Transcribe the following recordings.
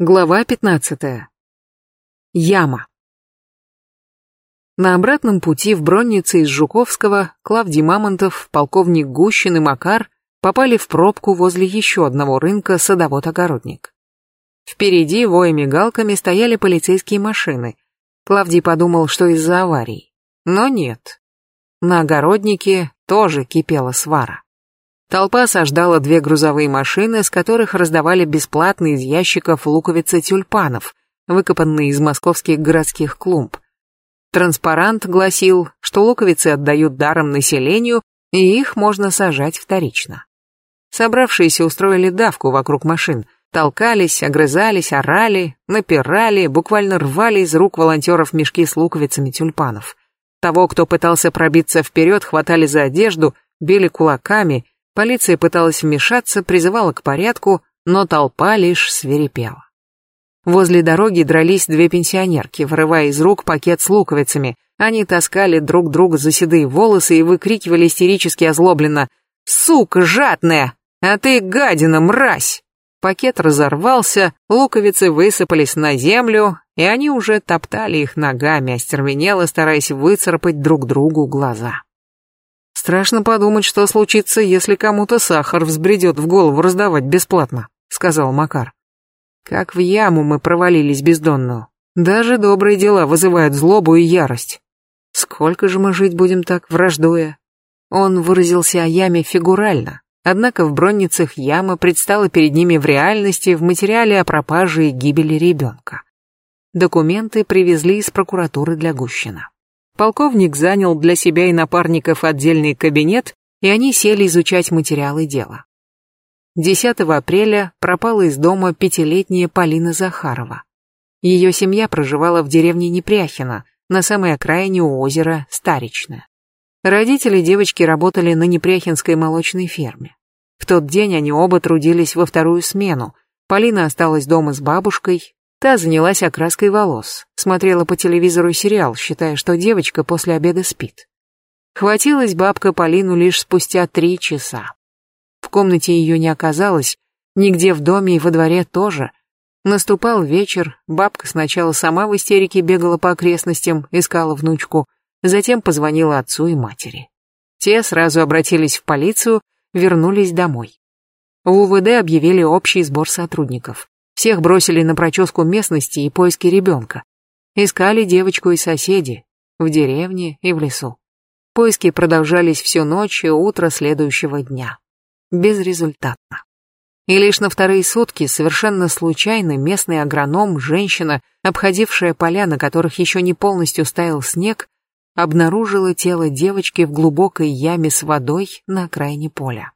Глава 15. Яма. На обратном пути в Броннице из Жуковского Клавдий Мамонтов, полковник Гущин и Макар попали в пробку возле еще одного рынка садовод-огородник. Впереди, воя мигалками, стояли полицейские машины. Клавдий подумал, что из-за аварий. Но нет. На огороднике тоже кипела свара. Толпа осаждала две грузовые машины, с которых раздавали бесплатно из ящиков луковицы тюльпанов, выкопанные из московских городских клумб. Транспарант гласил, что луковицы отдают даром населению, и их можно сажать вторично. Собравшиеся устроили давку вокруг машин, толкались, огрызались, орали, напирали, буквально рвали из рук волонтеров мешки с луковицами тюльпанов. Того, кто пытался пробиться вперед, хватали за одежду, били кулаками Полиция пыталась вмешаться, призывала к порядку, но толпа лишь свирепела. Возле дороги дрались две пенсионерки, вырывая из рук пакет с луковицами. Они таскали друг друга за седые волосы и выкрикивали истерически озлобленно «Сука жадная! А ты гадина, мразь!» Пакет разорвался, луковицы высыпались на землю, и они уже топтали их ногами, остервенело стараясь выцарапать друг другу глаза. «Страшно подумать, что случится, если кому-то сахар взбредет в голову раздавать бесплатно», — сказал Макар. «Как в яму мы провалились бездонную. Даже добрые дела вызывают злобу и ярость. Сколько же мы жить будем так, враждуя?» Он выразился о яме фигурально, однако в бронницах яма предстала перед ними в реальности в материале о пропаже и гибели ребенка. Документы привезли из прокуратуры для Гущина. Полковник занял для себя и напарников отдельный кабинет, и они сели изучать материалы дела. 10 апреля пропала из дома пятилетняя Полина Захарова. Ее семья проживала в деревне Непряхино, на самой окраине у озера Старичное. Родители девочки работали на Непряхинской молочной ферме. В тот день они оба трудились во вторую смену. Полина осталась дома с бабушкой, Та занялась окраской волос, смотрела по телевизору сериал, считая, что девочка после обеда спит. Хватилась бабка Полину лишь спустя три часа. В комнате ее не оказалось, нигде в доме и во дворе тоже. Наступал вечер, бабка сначала сама в истерике бегала по окрестностям, искала внучку, затем позвонила отцу и матери. Те сразу обратились в полицию, вернулись домой. В УВД объявили общий сбор сотрудников. Всех бросили на проческу местности и поиски ребенка. Искали девочку и соседи, в деревне и в лесу. Поиски продолжались всю ночь и утро следующего дня. Безрезультатно. И лишь на вторые сутки совершенно случайно местный агроном, женщина, обходившая поля, на которых еще не полностью стаял снег, обнаружила тело девочки в глубокой яме с водой на окраине поля.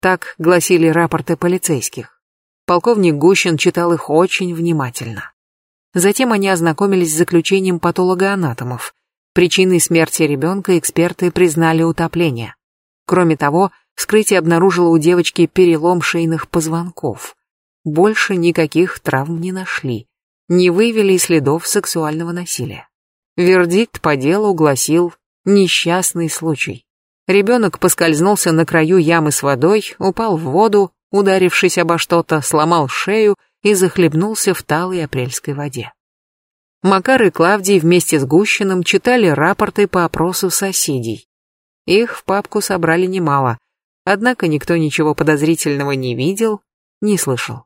Так гласили рапорты полицейских. Полковник Гущин читал их очень внимательно. Затем они ознакомились с заключением патологоанатомов. Причиной смерти ребенка эксперты признали утопление. Кроме того, вскрытие обнаружило у девочки перелом шейных позвонков. Больше никаких травм не нашли. Не выявили следов сексуального насилия. Вердикт по делу гласил «несчастный случай». Ребенок поскользнулся на краю ямы с водой, упал в воду, ударившись обо что-то, сломал шею и захлебнулся в талой апрельской воде. Макар и Клавдий вместе с Гущиным читали рапорты по опросу соседей. Их в папку собрали немало, однако никто ничего подозрительного не видел, не слышал.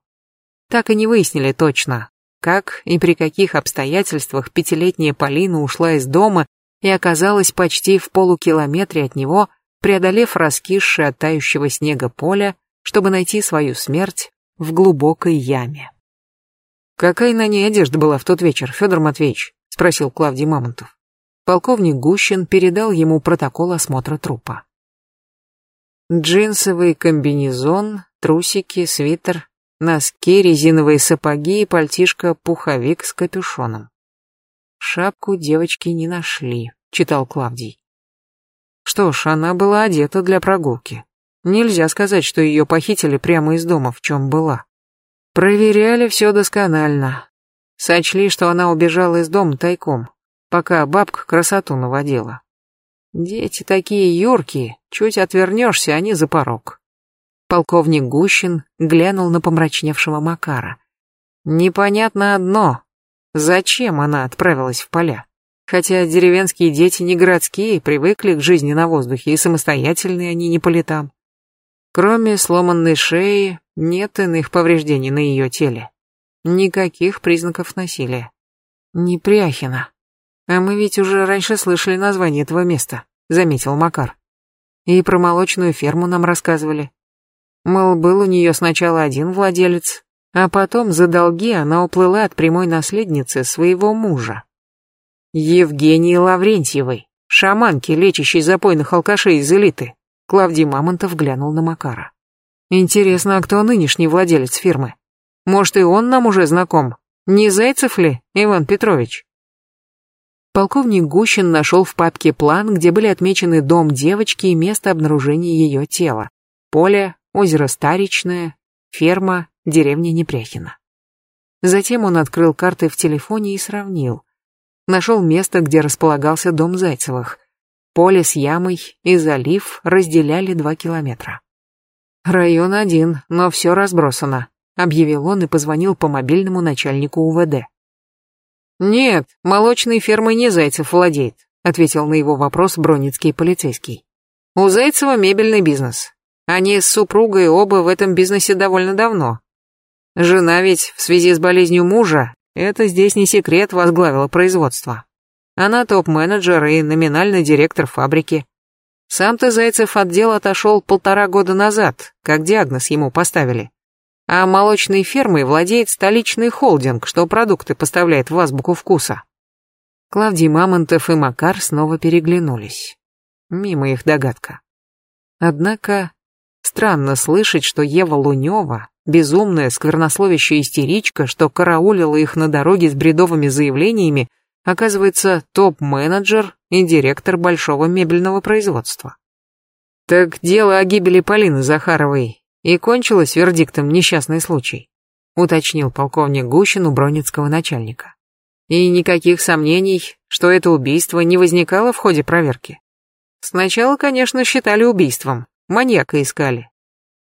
Так и не выяснили точно, как и при каких обстоятельствах пятилетняя Полина ушла из дома и оказалась почти в полукилометре от него, преодолев раскисшее от тающего снега поле чтобы найти свою смерть в глубокой яме. «Какая на ней одежда была в тот вечер, Федор Матвеевич?» — спросил Клавдий Мамонтов. Полковник Гущин передал ему протокол осмотра трупа. Джинсовый комбинезон, трусики, свитер, носки, резиновые сапоги и пальтишко-пуховик с капюшоном. Шапку девочки не нашли, читал Клавдий. Что ж, она была одета для прогулки. Нельзя сказать, что ее похитили прямо из дома, в чем была. Проверяли все досконально. Сочли, что она убежала из дома тайком, пока бабка красоту наводила. Дети такие юркие, чуть отвернешься, они за порог. Полковник Гущин глянул на помрачневшего Макара. Непонятно одно. Зачем она отправилась в поля? Хотя деревенские дети не городские, привыкли к жизни на воздухе, и самостоятельные они не по летам. Кроме сломанной шеи, нет иных повреждений на ее теле. Никаких признаков насилия. Непряхина. А мы ведь уже раньше слышали название этого места, заметил Макар. И про молочную ферму нам рассказывали. Мол, был у нее сначала один владелец, а потом за долги она уплыла от прямой наследницы своего мужа. Евгении Лаврентьевой, шаманки, лечащей запойных алкашей из элиты. Клавдий Мамонтов глянул на Макара. Интересно, а кто нынешний владелец фирмы? Может, и он нам уже знаком? Не Зайцев ли, Иван Петрович? Полковник Гущин нашел в папке план, где были отмечены дом девочки и место обнаружения ее тела. Поле, озеро Старичное, ферма, деревня Непряхина. Затем он открыл карты в телефоне и сравнил. Нашел место, где располагался дом Зайцевых. Поле с ямой и залив разделяли два километра. «Район один, но все разбросано», — объявил он и позвонил по мобильному начальнику УВД. «Нет, молочной фермой не Зайцев владеет», — ответил на его вопрос броницкий полицейский. «У Зайцева мебельный бизнес. Они с супругой оба в этом бизнесе довольно давно. Жена ведь в связи с болезнью мужа, это здесь не секрет, возглавила производство. Она топ-менеджер и номинальный директор фабрики. Сам-то Зайцев от дел отошел полтора года назад, как диагноз ему поставили. А молочной фермой владеет столичный холдинг, что продукты поставляет в азбуку вкуса. Клавдий Мамонтов и Макар снова переглянулись. Мимо их догадка. Однако Странно слышать, что Ева Лунева, безумная, сквернословящая истеричка, что караулила их на дороге с бредовыми заявлениями, оказывается топ-менеджер и директор большого мебельного производства. Так дело о гибели Полины Захаровой и кончилось вердиктом несчастный случай, уточнил полковник Гущин у бронницкого начальника. И никаких сомнений, что это убийство не возникало в ходе проверки. Сначала, конечно, считали убийством, Маньяка искали.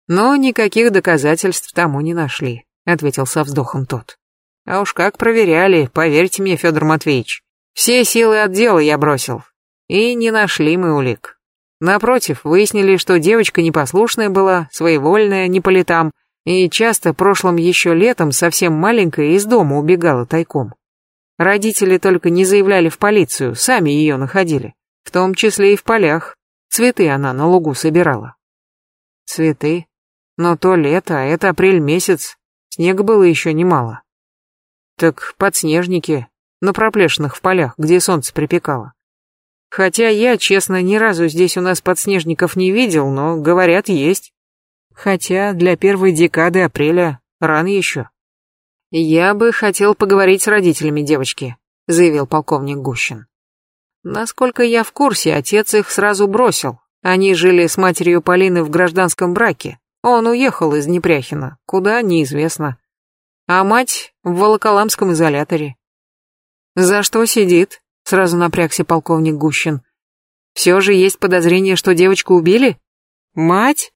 Но никаких доказательств тому не нашли, ответил со вздохом тот. А уж как проверяли, поверьте мне, Федор Матвеевич. Все силы отдела я бросил. И не нашли мы улик. Напротив, выяснили, что девочка непослушная была, своевольная, не по летам, и часто прошлым еще летом совсем маленькая из дома убегала тайком. Родители только не заявляли в полицию, сами ее находили, в том числе и в полях. Цветы она на лугу собирала. Цветы? Но то лето, а это апрель месяц. Снега было еще немало. Так подснежники, на проплешинах в полях, где солнце припекало. Хотя я, честно, ни разу здесь у нас подснежников не видел, но, говорят, есть. Хотя для первой декады апреля рано еще. «Я бы хотел поговорить с родителями девочки», — заявил полковник Гущин. Насколько я в курсе, отец их сразу бросил. Они жили с матерью Полины в гражданском браке. Он уехал из Непряхина, куда неизвестно. А мать в Волоколамском изоляторе. За что сидит? Сразу напрягся полковник Гущин. Все же есть подозрение, что девочку убили? Мать?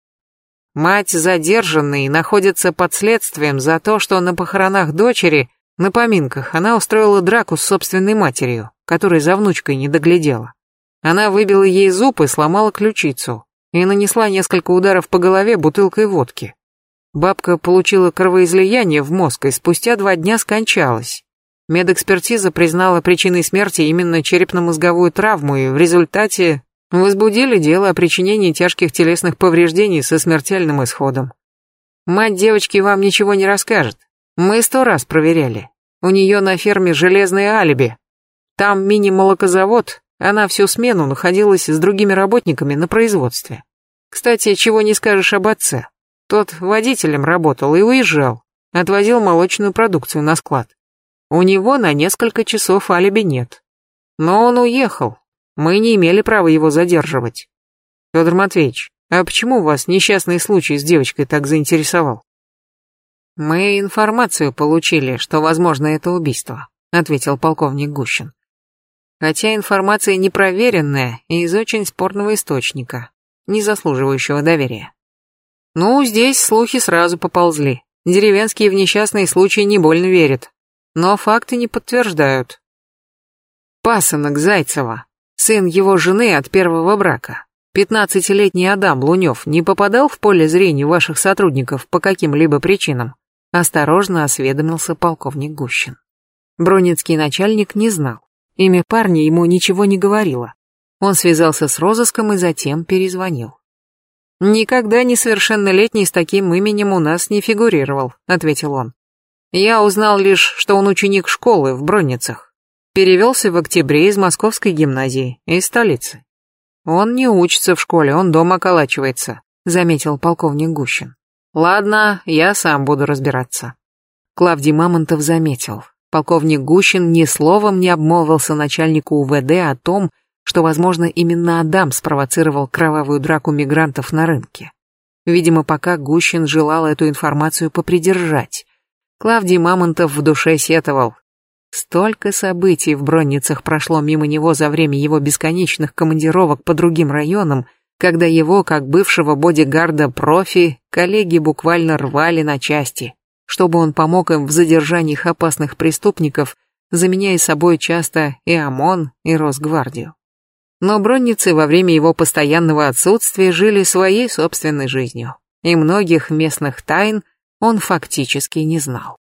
Мать задержанной находится под следствием за то, что на похоронах дочери, на поминках, она устроила драку с собственной матерью которой за внучкой не доглядела. Она выбила ей зуб и сломала ключицу, и нанесла несколько ударов по голове бутылкой водки. Бабка получила кровоизлияние в мозг и спустя два дня скончалась. Медэкспертиза признала причиной смерти именно черепно-мозговую травму, и в результате возбудили дело о причинении тяжких телесных повреждений со смертельным исходом. Мать девочки вам ничего не расскажет. Мы сто раз проверяли. У нее на ферме железное алиби, там мини-молокозавод, она всю смену находилась с другими работниками на производстве. Кстати, чего не скажешь об отце. Тот водителем работал и уезжал, отвозил молочную продукцию на склад. У него на несколько часов алиби нет. Но он уехал. Мы не имели права его задерживать. Федор Матвеевич, а почему вас несчастный случай с девочкой так заинтересовал? Мы информацию получили, что возможно это убийство, ответил полковник Гущин хотя информация непроверенная и из очень спорного источника, не заслуживающего доверия. Ну, здесь слухи сразу поползли, Деревенские в несчастные случаи не больно верят. Но факты не подтверждают. Пасынок Зайцева, сын его жены от первого брака. Пятнадцатилетний Адам Лунев не попадал в поле зрения ваших сотрудников по каким-либо причинам? Осторожно осведомился полковник Гущин. Бронницкий начальник не знал. Имя парня ему ничего не говорило. Он связался с розыском и затем перезвонил. «Никогда несовершеннолетний с таким именем у нас не фигурировал», — ответил он. «Я узнал лишь, что он ученик школы в Бронницах. Перевелся в октябре из московской гимназии, из столицы. Он не учится в школе, он дома околачивается», — заметил полковник Гущин. «Ладно, я сам буду разбираться». Клавдий Мамонтов заметил. Полковник Гущин ни словом не обмолвился начальнику УВД о том, что, возможно, именно Адам спровоцировал кровавую драку мигрантов на рынке. Видимо, пока Гущин желал эту информацию попридержать. Клавдий Мамонтов в душе сетовал. Столько событий в Бронницах прошло мимо него за время его бесконечных командировок по другим районам, когда его, как бывшего бодигарда профи, коллеги буквально рвали на части, чтобы он помог им в задержаниях опасных преступников, заменяя собой часто и ОМОН, и Росгвардию. Но бронницы во время его постоянного отсутствия жили своей собственной жизнью, и многих местных тайн он фактически не знал.